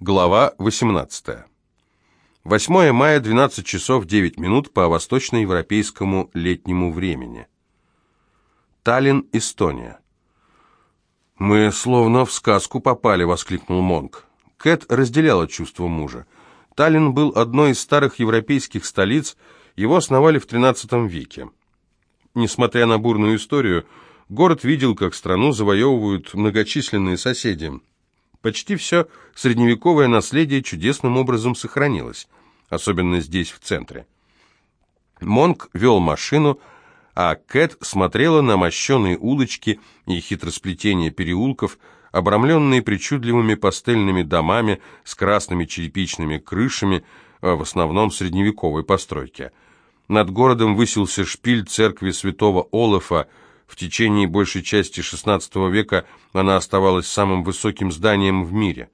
Глава 18. 8 мая, 12 часов 9 минут по восточноевропейскому летнему времени. Таллин, Эстония. «Мы словно в сказку попали», — воскликнул Монк. Кэт разделяла чувство мужа. Таллин был одной из старых европейских столиц, его основали в XIII веке. Несмотря на бурную историю, город видел, как страну завоевывают многочисленные соседи — Почти все средневековое наследие чудесным образом сохранилось, особенно здесь, в центре. Монк вел машину, а Кэт смотрела на мощеные улочки и хитросплетения переулков, обрамленные причудливыми пастельными домами с красными черепичными крышами, а в основном средневековой постройки. Над городом высился шпиль церкви святого Олафа, в течение большей части XVI века она оставалась самым высоким зданием в мире.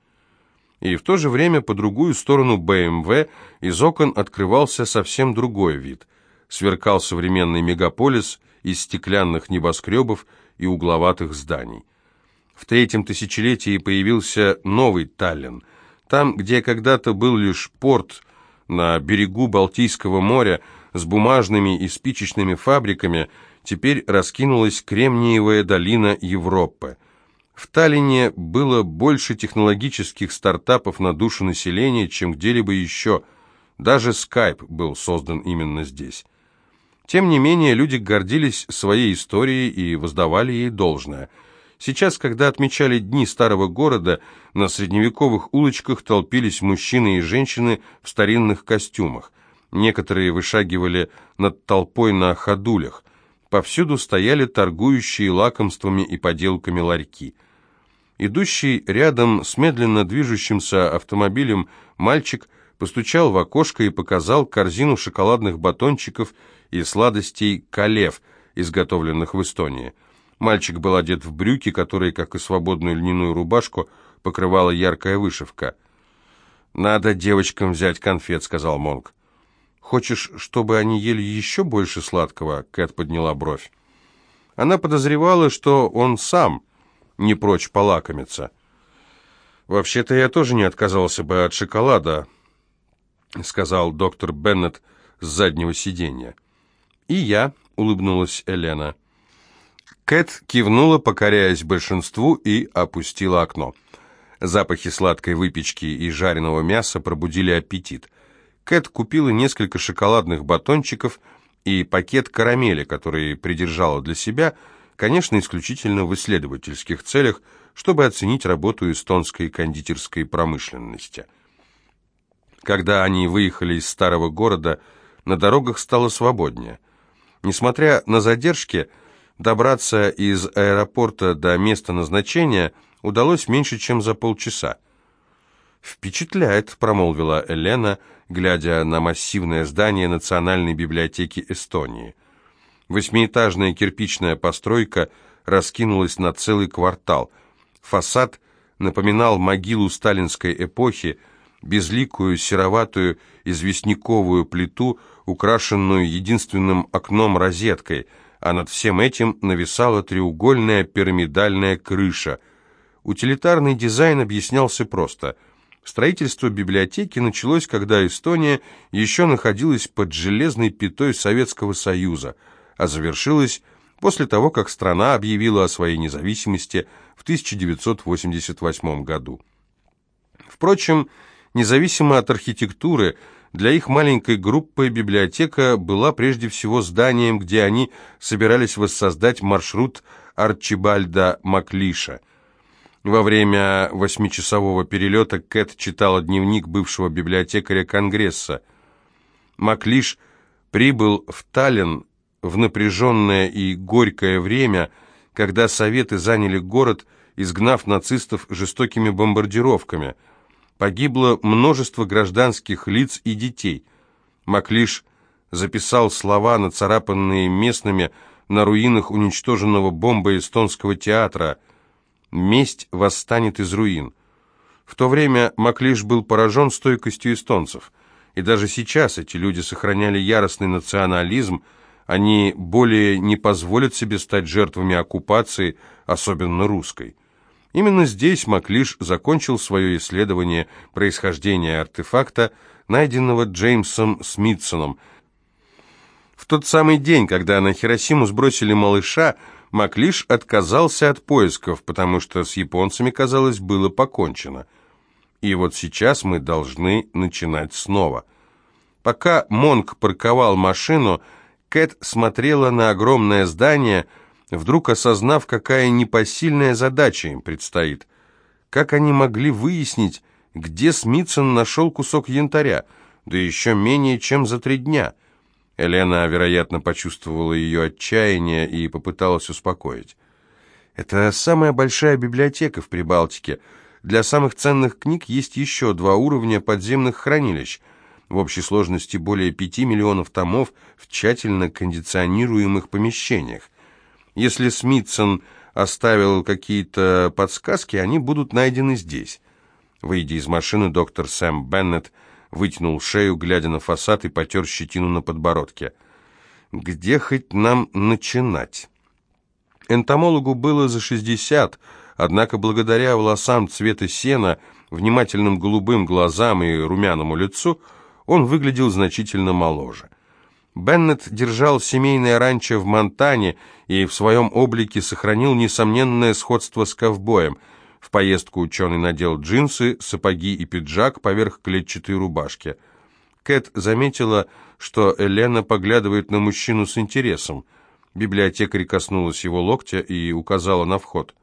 И в то же время по другую сторону БМВ из окон открывался совсем другой вид. Сверкал современный мегаполис из стеклянных небоскребов и угловатых зданий. В третьем тысячелетии появился новый Таллин. Там, где когда-то был лишь порт на берегу Балтийского моря с бумажными и спичечными фабриками – теперь раскинулась Кремниевая долина Европы. В Таллине было больше технологических стартапов на душу населения, чем где-либо еще. Даже Skype был создан именно здесь. Тем не менее, люди гордились своей историей и воздавали ей должное. Сейчас, когда отмечали дни старого города, на средневековых улочках толпились мужчины и женщины в старинных костюмах. Некоторые вышагивали над толпой на ходулях. Повсюду стояли торгующие лакомствами и поделками ларьки. Идущий рядом с медленно движущимся автомобилем мальчик постучал в окошко и показал корзину шоколадных батончиков и сладостей «Калев», изготовленных в Эстонии. Мальчик был одет в брюки, которые, как и свободную льняную рубашку, покрывала яркая вышивка. «Надо девочкам взять конфет», — сказал Монг. «Хочешь, чтобы они ели еще больше сладкого?» Кэт подняла бровь. Она подозревала, что он сам не прочь полакомиться. «Вообще-то я тоже не отказался бы от шоколада», — сказал доктор Беннет с заднего сиденья. «И я», — улыбнулась Елена. Кэт кивнула, покоряясь большинству, и опустила окно. Запахи сладкой выпечки и жареного мяса пробудили аппетит. Кэт купила несколько шоколадных батончиков и пакет карамели, который придержала для себя, конечно, исключительно в исследовательских целях, чтобы оценить работу эстонской кондитерской промышленности. Когда они выехали из старого города, на дорогах стало свободнее. Несмотря на задержки, добраться из аэропорта до места назначения удалось меньше, чем за полчаса. «Впечатляет», — промолвила Елена, глядя на массивное здание Национальной библиотеки Эстонии. Восьмиэтажная кирпичная постройка раскинулась на целый квартал. Фасад напоминал могилу сталинской эпохи, безликую сероватую известняковую плиту, украшенную единственным окном-розеткой, а над всем этим нависала треугольная пирамидальная крыша. Утилитарный дизайн объяснялся просто – Строительство библиотеки началось, когда Эстония еще находилась под железной пятой Советского Союза, а завершилось после того, как страна объявила о своей независимости в 1988 году. Впрочем, независимо от архитектуры, для их маленькой группы библиотека была прежде всего зданием, где они собирались воссоздать маршрут Арчибальда Маклиша – во время восьмичасового перелета Кэт читала дневник бывшего библиотекаря Конгресса. Маклиш прибыл в Таллин в напряженное и горькое время, когда Советы заняли город, изгнав нацистов жестокими бомбардировками. Погибло множество гражданских лиц и детей. Маклиш записал слова, нацарапанные местными на руинах уничтоженного бомбой эстонского театра – Месть восстанет из руин. В то время Маклиш был поражен стойкостью эстонцев. И даже сейчас эти люди сохраняли яростный национализм, они более не позволят себе стать жертвами оккупации, особенно русской. Именно здесь Маклиш закончил свое исследование происхождения артефакта, найденного Джеймсом Смитсоном. В тот самый день, когда на Хиросиму сбросили малыша, Маклиш отказался от поисков, потому что с японцами, казалось, было покончено. И вот сейчас мы должны начинать снова. Пока Монк парковал машину, Кэт смотрела на огромное здание, вдруг осознав, какая непосильная задача им предстоит. Как они могли выяснить, где Смитсон нашел кусок янтаря, да еще менее чем за три дня? Елена, вероятно, почувствовала ее отчаяние и попыталась успокоить. «Это самая большая библиотека в Прибалтике. Для самых ценных книг есть еще два уровня подземных хранилищ. В общей сложности более пяти миллионов томов в тщательно кондиционируемых помещениях. Если Смитсон оставил какие-то подсказки, они будут найдены здесь». Выйдя из машины, доктор Сэм Беннет вытянул шею, глядя на фасад и потер щетину на подбородке. «Где хоть нам начинать?» Энтомологу было за шестьдесят, однако благодаря волосам цвета сена, внимательным голубым глазам и румяному лицу он выглядел значительно моложе. Беннет держал семейное ранчо в Монтане и в своем облике сохранил несомненное сходство с ковбоем – в поездку ученый надел джинсы, сапоги и пиджак поверх клетчатой рубашки. Кэт заметила, что Елена поглядывает на мужчину с интересом. Библиотекарь коснулась его локтя и указала на вход.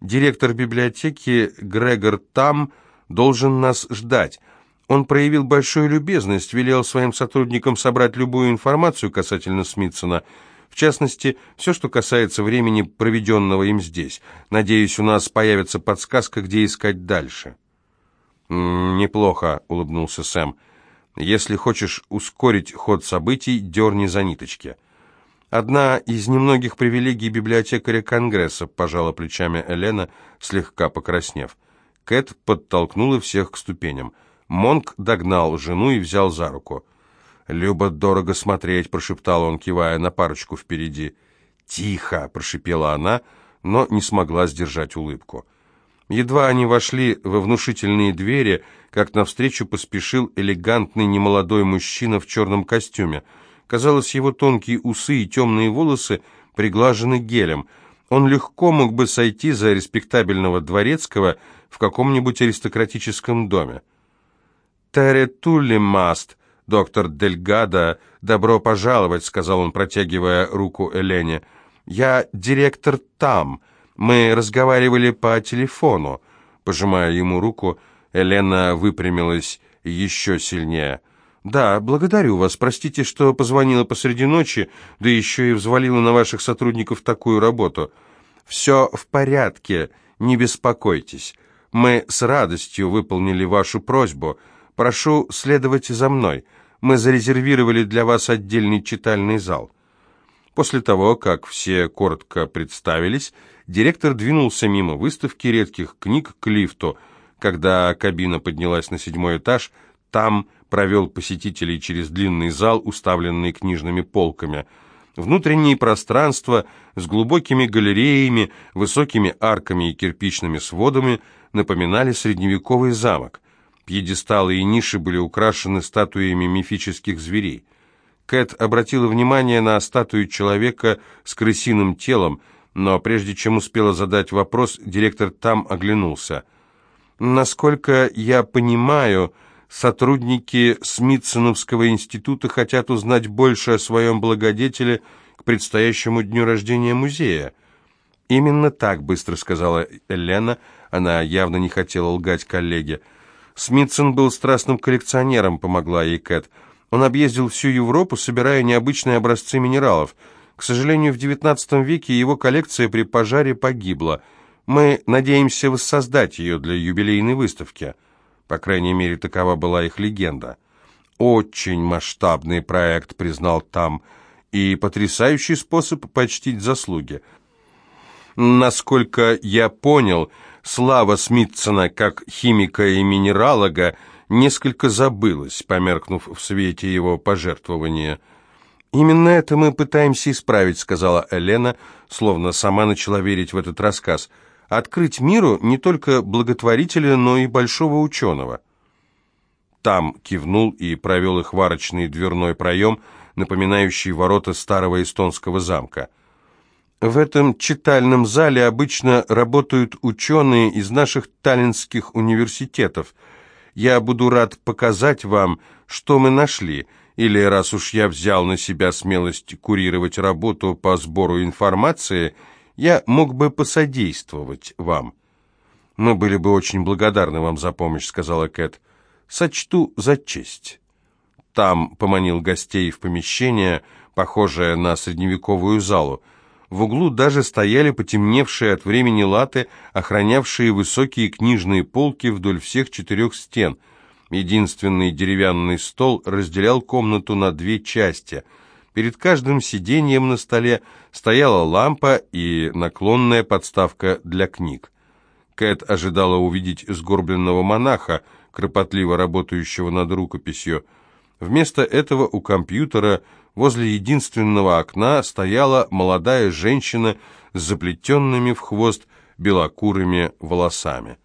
«Директор библиотеки Грегор Там должен нас ждать. Он проявил большую любезность, велел своим сотрудникам собрать любую информацию касательно Смитсона в частности, все, что касается времени, проведенного им здесь. Надеюсь, у нас появится подсказка, где искать дальше». «Неплохо», — улыбнулся Сэм. «Если хочешь ускорить ход событий, дерни за ниточки». «Одна из немногих привилегий библиотекаря Конгресса», — пожала плечами Элена, слегка покраснев. Кэт подтолкнула всех к ступеням. Монк догнал жену и взял за руку. «Любо дорого смотреть», — прошептал он, кивая на парочку впереди. «Тихо!» — прошипела она, но не смогла сдержать улыбку. Едва они вошли во внушительные двери, как навстречу поспешил элегантный немолодой мужчина в черном костюме. Казалось, его тонкие усы и темные волосы приглажены гелем. Он легко мог бы сойти за респектабельного дворецкого в каком-нибудь аристократическом доме. «Тере Тулли Маст», «Доктор Дельгадо, добро пожаловать», — сказал он, протягивая руку Элене. «Я директор там. Мы разговаривали по телефону». Пожимая ему руку, Елена выпрямилась еще сильнее. «Да, благодарю вас. Простите, что позвонила посреди ночи, да еще и взвалила на ваших сотрудников такую работу. Все в порядке, не беспокойтесь. Мы с радостью выполнили вашу просьбу. Прошу следовать за мной мы зарезервировали для вас отдельный читальный зал». После того, как все коротко представились, директор двинулся мимо выставки редких книг к лифту. Когда кабина поднялась на седьмой этаж, там провел посетителей через длинный зал, уставленный книжными полками. Внутренние пространства с глубокими галереями, высокими арками и кирпичными сводами напоминали средневековый замок. Пьедесталы и ниши были украшены статуями мифических зверей. Кэт обратила внимание на статую человека с крысиным телом, но прежде чем успела задать вопрос, директор там оглянулся. «Насколько я понимаю, сотрудники Смитсоновского института хотят узнать больше о своем благодетеле к предстоящему дню рождения музея». «Именно так», — быстро сказала Елена, она явно не хотела лгать коллеге. Смитсон был страстным коллекционером, помогла ей Кэт. Он объездил всю Европу, собирая необычные образцы минералов. К сожалению, в XIX веке его коллекция при пожаре погибла. Мы надеемся воссоздать ее для юбилейной выставки. По крайней мере, такова была их легенда. «Очень масштабный проект», — признал Там, — «и потрясающий способ почтить заслуги». Насколько я понял, слава Смитсона как химика и минералога несколько забылась, померкнув в свете его пожертвования. «Именно это мы пытаемся исправить», — сказала Елена, словно сама начала верить в этот рассказ. открыть миру не только благотворителя, но и большого ученого. Там кивнул и провел их в арочный дверной проем, напоминающий ворота старого эстонского замка. В этом читальном зале обычно работают ученые из наших таллинских университетов. Я буду рад показать вам, что мы нашли, или раз уж я взял на себя смелость курировать работу по сбору информации, я мог бы посодействовать вам. «Мы были бы очень благодарны вам за помощь», — сказала Кэт. «Сочту за честь». Там поманил гостей в помещение, похожее на средневековую залу. В углу даже стояли потемневшие от времени латы, охранявшие высокие книжные полки вдоль всех четырех стен. Единственный деревянный стол разделял комнату на две части. Перед каждым сиденьем на столе стояла лампа и наклонная подставка для книг. Кэт ожидала увидеть сгорбленного монаха, кропотливо работающего над рукописью. Вместо этого у компьютера возле единственного окна стояла молодая женщина с заплетенными в хвост белокурыми волосами.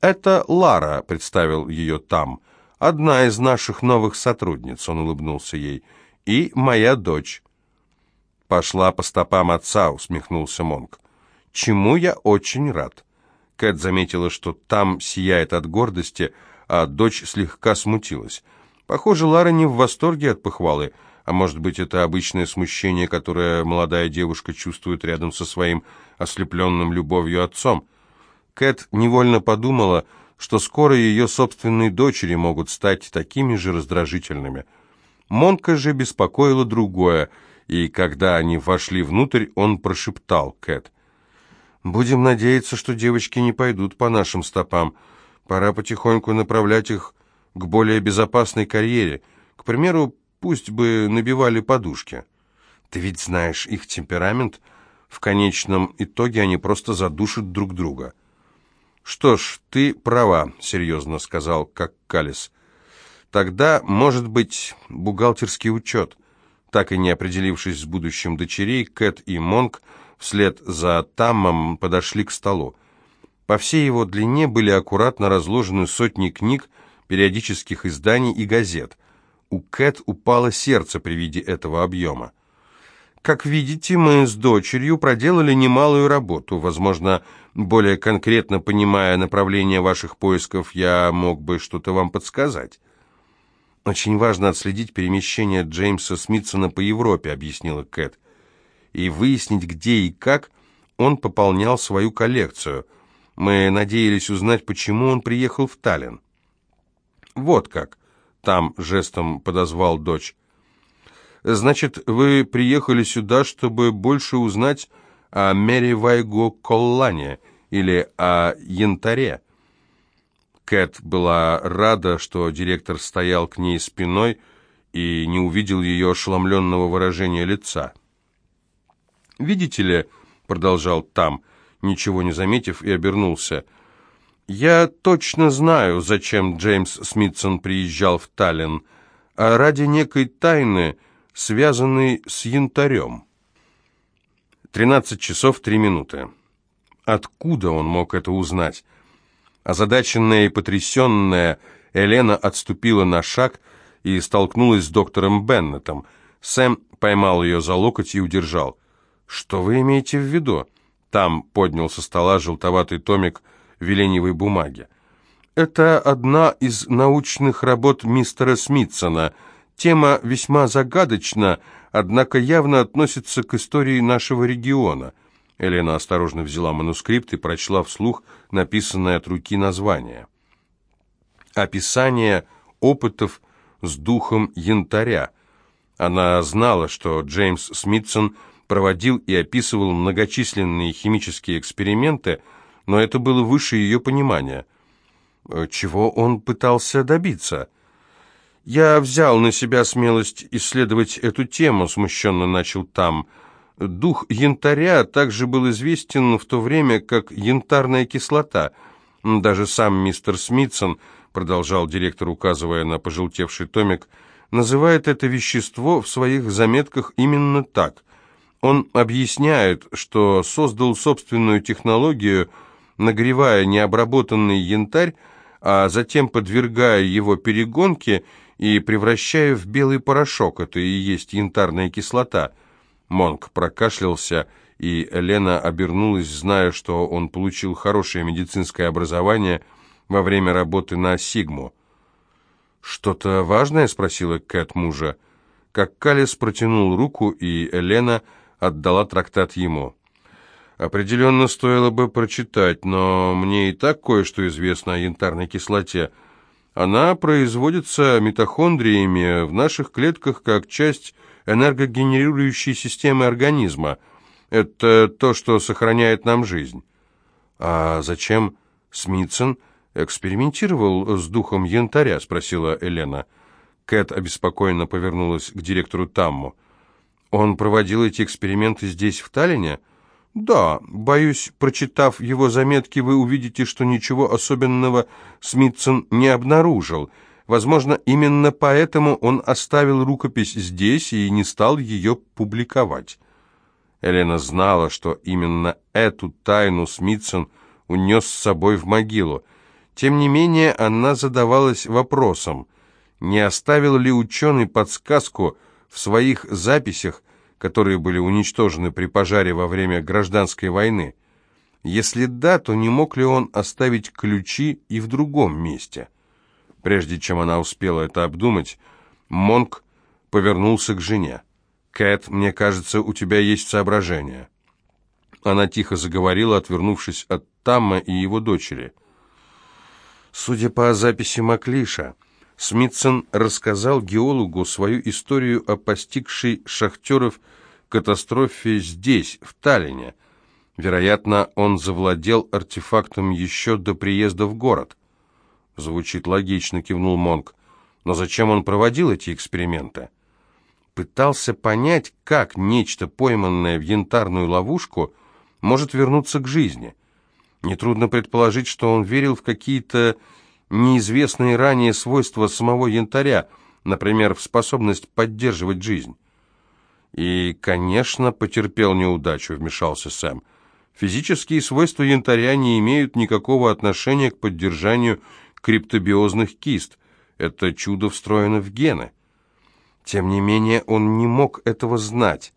«Это Лара», — представил ее там, — «одна из наших новых сотрудниц», — он улыбнулся ей, — «и моя дочь». «Пошла по стопам отца», — усмехнулся Монк. «Чему я очень рад». Кэт заметила, что там сияет от гордости, а дочь слегка смутилась. Похоже, Лара не в восторге от похвалы, а может быть, это обычное смущение, которое молодая девушка чувствует рядом со своим ослепленным любовью отцом. Кэт невольно подумала, что скоро ее собственные дочери могут стать такими же раздражительными. Монка же беспокоило другое, и когда они вошли внутрь, он прошептал Кэт. «Будем надеяться, что девочки не пойдут по нашим стопам. Пора потихоньку направлять их к более безопасной карьере. К примеру, пусть бы набивали подушки. Ты ведь знаешь их темперамент. В конечном итоге они просто задушат друг друга. «Что ж, ты права», — серьезно сказал как Калис. «Тогда, может быть, бухгалтерский учет». Так и не определившись с будущим дочерей, Кэт и Монк вслед за Таммом подошли к столу. По всей его длине были аккуратно разложены сотни книг, периодических изданий и газет. У Кэт упало сердце при виде этого объема. Как видите, мы с дочерью проделали немалую работу. Возможно, более конкретно понимая направление ваших поисков, я мог бы что-то вам подсказать. Очень важно отследить перемещение Джеймса Смитсона по Европе, объяснила Кэт, и выяснить, где и как он пополнял свою коллекцию. Мы надеялись узнать, почему он приехал в Таллин. «Вот как!» — там жестом подозвал дочь. «Значит, вы приехали сюда, чтобы больше узнать о Мэри Вайго Коллане или о Янтаре?» Кэт была рада, что директор стоял к ней спиной и не увидел ее ошеломленного выражения лица. «Видите ли», — продолжал там, ничего не заметив, и обернулся, — я точно знаю, зачем Джеймс Смитсон приезжал в Таллин, а ради некой тайны, связанной с янтарем. 13 часов 3 минуты. Откуда он мог это узнать? Озадаченная и потрясенная, Елена отступила на шаг и столкнулась с доктором Беннетом. Сэм поймал ее за локоть и удержал. «Что вы имеете в виду?» Там поднял со стола желтоватый томик веленевой бумаге. Это одна из научных работ мистера Смитсона. Тема весьма загадочна, однако явно относится к истории нашего региона. Елена осторожно взяла манускрипт и прочла вслух написанное от руки название. Описание опытов с духом янтаря. Она знала, что Джеймс Смитсон проводил и описывал многочисленные химические эксперименты, но это было выше ее понимания. Э, чего он пытался добиться? «Я взял на себя смелость исследовать эту тему», — смущенно начал там. «Дух янтаря также был известен в то время, как янтарная кислота. Даже сам мистер Смитсон, — продолжал директор, указывая на пожелтевший томик, — называет это вещество в своих заметках именно так. Он объясняет, что создал собственную технологию — нагревая необработанный янтарь, а затем подвергая его перегонке и превращая в белый порошок. Это и есть янтарная кислота. Монк прокашлялся, и Лена обернулась, зная, что он получил хорошее медицинское образование во время работы на Сигму. «Что-то важное?» — спросила Кэт мужа. Как Калис протянул руку, и Елена отдала трактат ему. «Определенно стоило бы прочитать, но мне и так кое-что известно о янтарной кислоте. Она производится митохондриями в наших клетках как часть энергогенерирующей системы организма. Это то, что сохраняет нам жизнь». «А зачем Смитсон экспериментировал с духом янтаря?» — спросила Елена. Кэт обеспокоенно повернулась к директору Тамму. «Он проводил эти эксперименты здесь, в Таллине?» «Да, боюсь, прочитав его заметки, вы увидите, что ничего особенного Смитсон не обнаружил. Возможно, именно поэтому он оставил рукопись здесь и не стал ее публиковать». Елена знала, что именно эту тайну Смитсон унес с собой в могилу. Тем не менее, она задавалась вопросом, не оставил ли ученый подсказку в своих записях, которые были уничтожены при пожаре во время гражданской войны? Если да, то не мог ли он оставить ключи и в другом месте? Прежде чем она успела это обдумать, Монк повернулся к жене. «Кэт, мне кажется, у тебя есть соображение». Она тихо заговорила, отвернувшись от Тамма и его дочери. Судя по записи Маклиша, Смитсон рассказал геологу свою историю о постигшей шахтеров катастрофе здесь, в Таллине. Вероятно, он завладел артефактом еще до приезда в город. Звучит логично, кивнул Монк. Но зачем он проводил эти эксперименты? Пытался понять, как нечто, пойманное в янтарную ловушку, может вернуться к жизни. Нетрудно предположить, что он верил в какие-то неизвестные ранее свойства самого янтаря, например, в способность поддерживать жизнь. И, конечно, потерпел неудачу, вмешался Сэм. Физические свойства янтаря не имеют никакого отношения к поддержанию криптобиозных кист. Это чудо встроено в гены. Тем не менее, он не мог этого знать.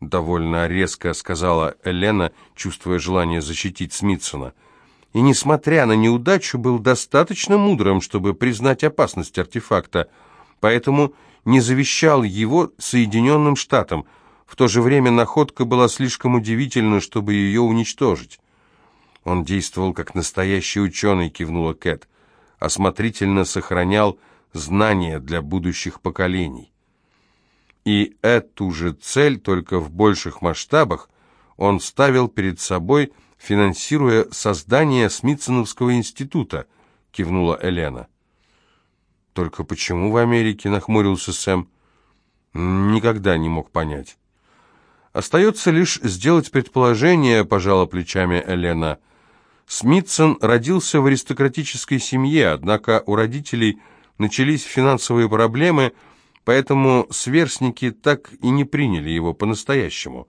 Довольно резко сказала Елена, чувствуя желание защитить Смитсона и, несмотря на неудачу, был достаточно мудрым, чтобы признать опасность артефакта, поэтому не завещал его Соединенным Штатам. В то же время находка была слишком удивительна, чтобы ее уничтожить. Он действовал как настоящий ученый, кивнула Кэт, осмотрительно сохранял знания для будущих поколений. И эту же цель, только в больших масштабах, он ставил перед собой – финансируя создание Смитсоновского института», — кивнула Елена. «Только почему в Америке?» — нахмурился Сэм. «Никогда не мог понять». «Остается лишь сделать предположение», — пожала плечами Елена. Смитсон родился в аристократической семье, однако у родителей начались финансовые проблемы, поэтому сверстники так и не приняли его по-настоящему.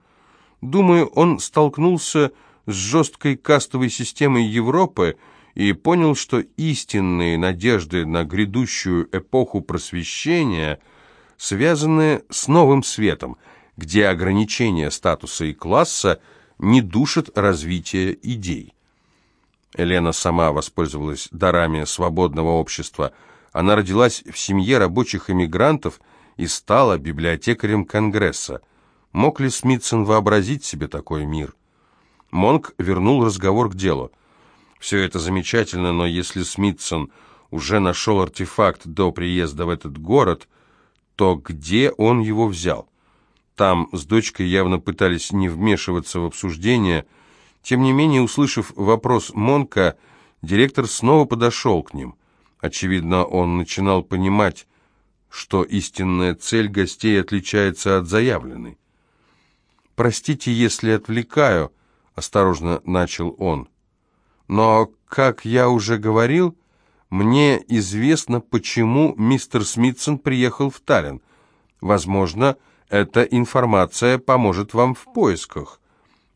Думаю, он столкнулся с жесткой кастовой системой Европы и понял, что истинные надежды на грядущую эпоху просвещения связаны с новым светом, где ограничения статуса и класса не душат развитие идей. Елена сама воспользовалась дарами свободного общества. Она родилась в семье рабочих эмигрантов и стала библиотекарем Конгресса. Мог ли Смитсон вообразить себе такой мир? Монк вернул разговор к делу. «Все это замечательно, но если Смитсон уже нашел артефакт до приезда в этот город, то где он его взял? Там с дочкой явно пытались не вмешиваться в обсуждение. Тем не менее, услышав вопрос Монка, директор снова подошел к ним. Очевидно, он начинал понимать, что истинная цель гостей отличается от заявленной. «Простите, если отвлекаю», — осторожно начал он. «Но, как я уже говорил, мне известно, почему мистер Смитсон приехал в Таллин. Возможно, эта информация поможет вам в поисках».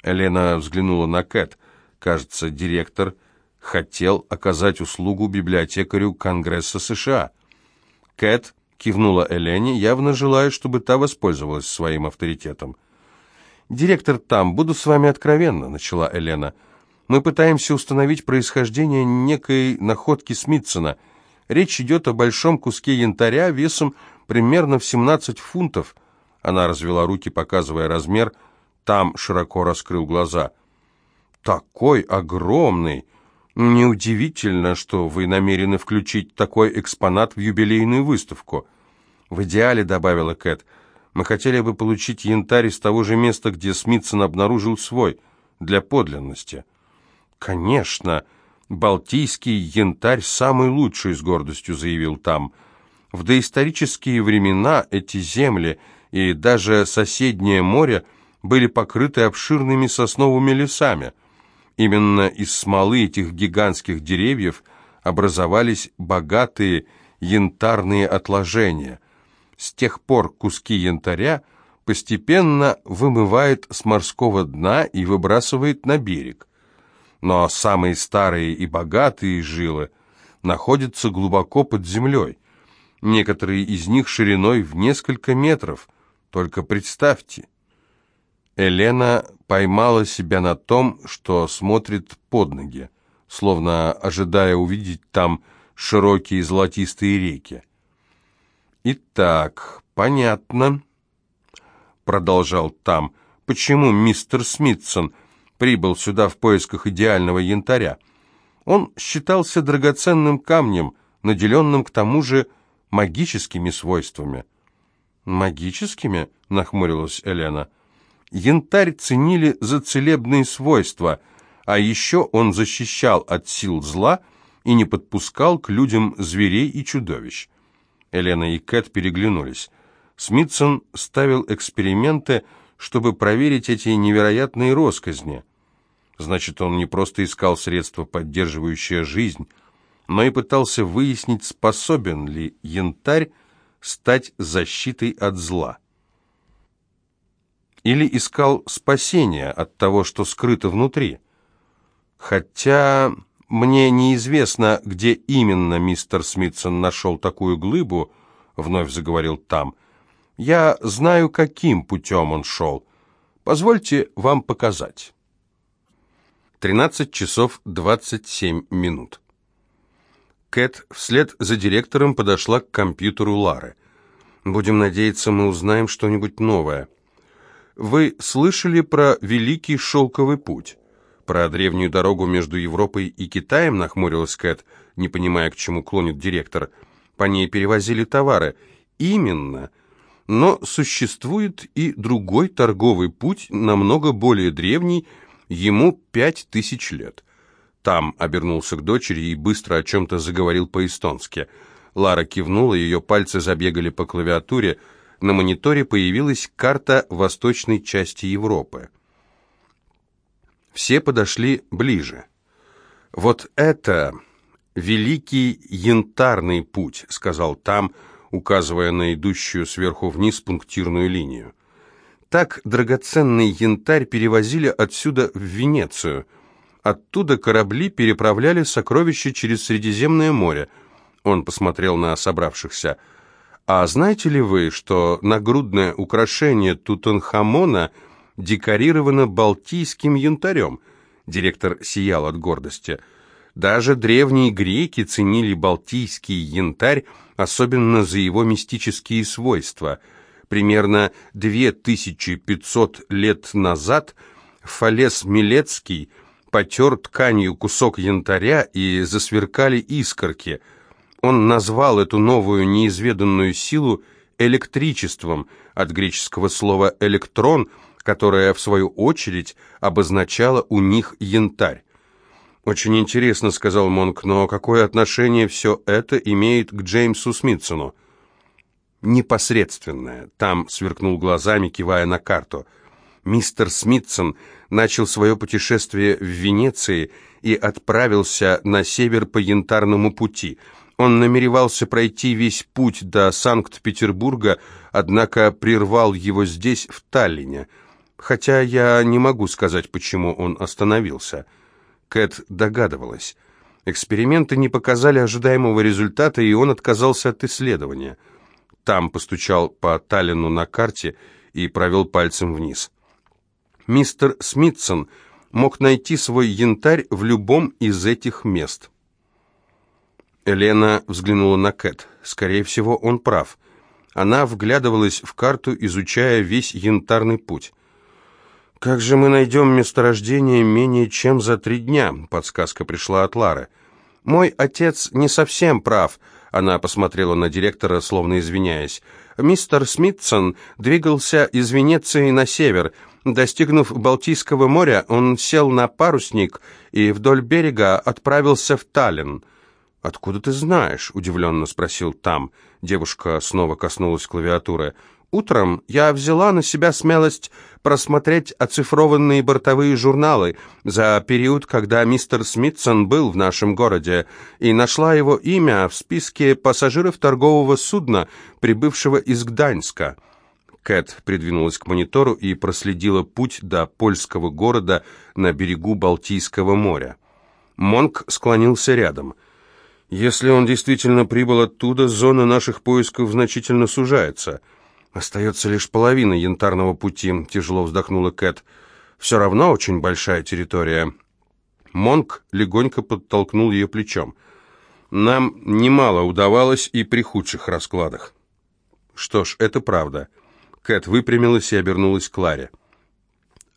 Елена взглянула на Кэт. Кажется, директор хотел оказать услугу библиотекарю Конгресса США. Кэт кивнула Элене, явно желая, чтобы та воспользовалась своим авторитетом. «Директор там, буду с вами откровенна», — начала Елена. «Мы пытаемся установить происхождение некой находки Смитсона. Речь идет о большом куске янтаря весом примерно в 17 фунтов». Она развела руки, показывая размер. Там широко раскрыл глаза. «Такой огромный! Неудивительно, что вы намерены включить такой экспонат в юбилейную выставку». «В идеале», — добавила Кэт, — мы хотели бы получить янтарь из того же места, где Смитсон обнаружил свой, для подлинности. Конечно, балтийский янтарь самый лучший, с гордостью заявил там. В доисторические времена эти земли и даже соседнее море были покрыты обширными сосновыми лесами. Именно из смолы этих гигантских деревьев образовались богатые янтарные отложения – с тех пор куски янтаря постепенно вымывает с морского дна и выбрасывает на берег. Но самые старые и богатые жилы находятся глубоко под землей. Некоторые из них шириной в несколько метров. Только представьте. Елена поймала себя на том, что смотрит под ноги, словно ожидая увидеть там широкие золотистые реки. «Итак, понятно», — продолжал там, — «почему мистер Смитсон прибыл сюда в поисках идеального янтаря. Он считался драгоценным камнем, наделенным к тому же магическими свойствами». «Магическими?» — нахмурилась Елена. «Янтарь ценили за целебные свойства, а еще он защищал от сил зла и не подпускал к людям зверей и чудовищ. Елена и Кэт переглянулись. Смитсон ставил эксперименты, чтобы проверить эти невероятные росказни. Значит, он не просто искал средства, поддерживающие жизнь, но и пытался выяснить, способен ли янтарь стать защитой от зла. Или искал спасения от того, что скрыто внутри. Хотя «Мне неизвестно, где именно мистер Смитсон нашел такую глыбу», — вновь заговорил там. «Я знаю, каким путем он шел. Позвольте вам показать». 13 часов 27 минут. Кэт вслед за директором подошла к компьютеру Лары. «Будем надеяться, мы узнаем что-нибудь новое». «Вы слышали про Великий Шелковый путь?» Про древнюю дорогу между Европой и Китаем нахмурилась Кэт, не понимая, к чему клонит директор. По ней перевозили товары. Именно. Но существует и другой торговый путь, намного более древний, ему пять тысяч лет. Там обернулся к дочери и быстро о чем-то заговорил по-эстонски. Лара кивнула, ее пальцы забегали по клавиатуре. На мониторе появилась карта восточной части Европы. Все подошли ближе. «Вот это великий янтарный путь», — сказал там, указывая на идущую сверху вниз пунктирную линию. Так драгоценный янтарь перевозили отсюда в Венецию. Оттуда корабли переправляли сокровища через Средиземное море. Он посмотрел на собравшихся. «А знаете ли вы, что нагрудное украшение Тутанхамона — декорировано балтийским янтарем. Директор сиял от гордости. Даже древние греки ценили балтийский янтарь, особенно за его мистические свойства. Примерно 2500 лет назад Фалес Милецкий потер тканью кусок янтаря и засверкали искорки. Он назвал эту новую неизведанную силу электричеством, от греческого слова «электрон», которая, в свою очередь, обозначала у них янтарь. «Очень интересно», — сказал Монк, — «но какое отношение все это имеет к Джеймсу Смитсону?» «Непосредственное», — там сверкнул глазами, кивая на карту. «Мистер Смитсон начал свое путешествие в Венеции и отправился на север по янтарному пути». Он намеревался пройти весь путь до Санкт-Петербурга, однако прервал его здесь, в Таллине хотя я не могу сказать, почему он остановился. Кэт догадывалась. Эксперименты не показали ожидаемого результата, и он отказался от исследования. Там постучал по Таллину на карте и провел пальцем вниз. Мистер Смитсон мог найти свой янтарь в любом из этих мест. Елена взглянула на Кэт. Скорее всего, он прав. Она вглядывалась в карту, изучая весь янтарный путь. «Как же мы найдем месторождение менее чем за три дня?» Подсказка пришла от Лары. «Мой отец не совсем прав», — она посмотрела на директора, словно извиняясь. «Мистер Смитсон двигался из Венеции на север. Достигнув Балтийского моря, он сел на парусник и вдоль берега отправился в Таллин». «Откуда ты знаешь?» — удивленно спросил Там. Девушка снова коснулась клавиатуры. Утром я взяла на себя смелость просмотреть оцифрованные бортовые журналы за период, когда мистер Смитсон был в нашем городе, и нашла его имя в списке пассажиров торгового судна, прибывшего из Гданьска. Кэт придвинулась к монитору и проследила путь до польского города на берегу Балтийского моря. Монк склонился рядом. «Если он действительно прибыл оттуда, зона наших поисков значительно сужается». «Остается лишь половина янтарного пути», — тяжело вздохнула Кэт. «Все равно очень большая территория». Монк легонько подтолкнул ее плечом. «Нам немало удавалось и при худших раскладах». «Что ж, это правда». Кэт выпрямилась и обернулась к Ларе.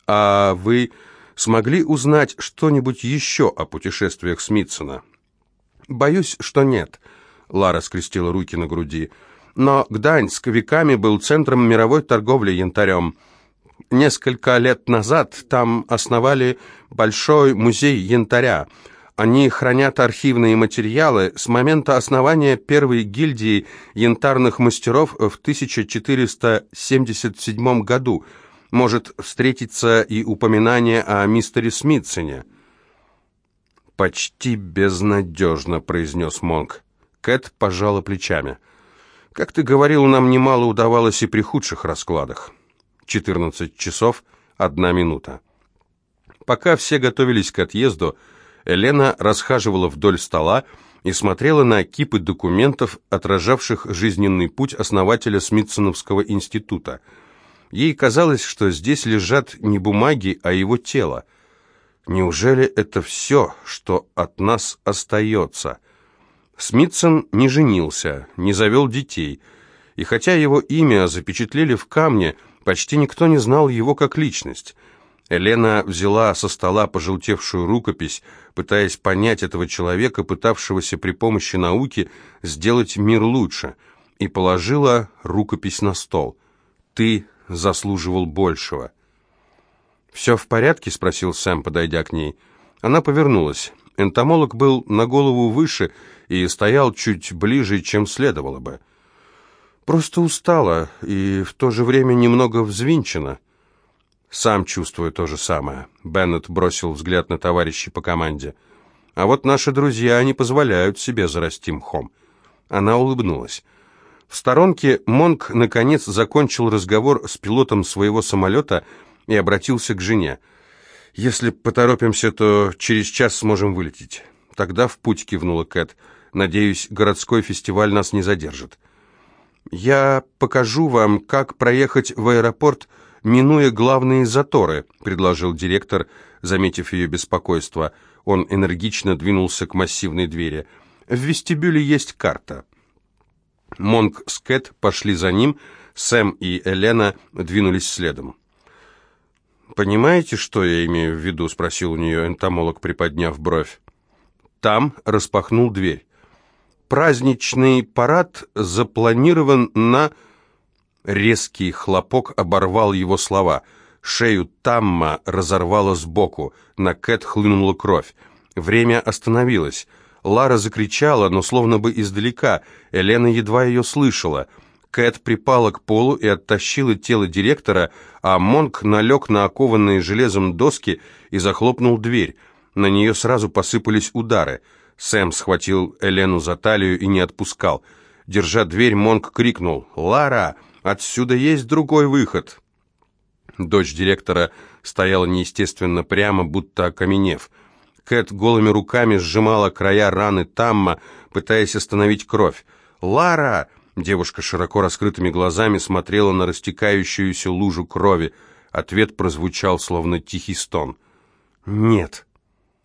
«А вы смогли узнать что-нибудь еще о путешествиях Смитсона?» «Боюсь, что нет», — Лара скрестила руки на груди. «Боюсь, но Гданьск веками был центром мировой торговли янтарем. Несколько лет назад там основали большой музей янтаря. Они хранят архивные материалы с момента основания первой гильдии янтарных мастеров в 1477 году. Может встретиться и упоминание о мистере Смитсоне. «Почти безнадежно», — произнес Монк. Кэт пожала плечами. Как ты говорил, нам немало удавалось и при худших раскладах. 14 часов, одна минута. Пока все готовились к отъезду, Елена расхаживала вдоль стола и смотрела на кипы документов, отражавших жизненный путь основателя Смитсоновского института. Ей казалось, что здесь лежат не бумаги, а его тело. Неужели это все, что от нас остается? Смитсон не женился, не завел детей, и хотя его имя запечатлели в камне, почти никто не знал его как личность. Елена взяла со стола пожелтевшую рукопись, пытаясь понять этого человека, пытавшегося при помощи науки сделать мир лучше, и положила рукопись на стол. «Ты заслуживал большего». «Все в порядке?» — спросил Сэм, подойдя к ней. Она повернулась. Энтомолог был на голову выше и стоял чуть ближе, чем следовало бы. Просто устала и в то же время немного взвинчена. Сам чувствую то же самое. Беннет бросил взгляд на товарищей по команде. А вот наши друзья не позволяют себе зарасти мхом. Она улыбнулась. В сторонке Монк наконец закончил разговор с пилотом своего самолета и обратился к жене. «Если поторопимся, то через час сможем вылететь». «Тогда в путь», — кивнула Кэт. «Надеюсь, городской фестиваль нас не задержит». «Я покажу вам, как проехать в аэропорт, минуя главные заторы», — предложил директор, заметив ее беспокойство. Он энергично двинулся к массивной двери. «В вестибюле есть карта». Монк с Кэт пошли за ним, Сэм и Елена двинулись следом. «Понимаете, что я имею в виду?» — спросил у нее энтомолог, приподняв бровь. Там распахнул дверь. «Праздничный парад запланирован на...» Резкий хлопок оборвал его слова. Шею Тамма разорвало сбоку. На Кэт хлынула кровь. Время остановилось. Лара закричала, но словно бы издалека. Елена едва ее слышала — Кэт припала к полу и оттащила тело директора, а Монк налег на окованные железом доски и захлопнул дверь. На нее сразу посыпались удары. Сэм схватил Элену за талию и не отпускал. Держа дверь, Монк крикнул «Лара, отсюда есть другой выход!» Дочь директора стояла неестественно прямо, будто окаменев. Кэт голыми руками сжимала края раны Тамма, пытаясь остановить кровь. «Лара!» Девушка широко раскрытыми глазами смотрела на растекающуюся лужу крови. Ответ прозвучал, словно тихий стон. «Нет».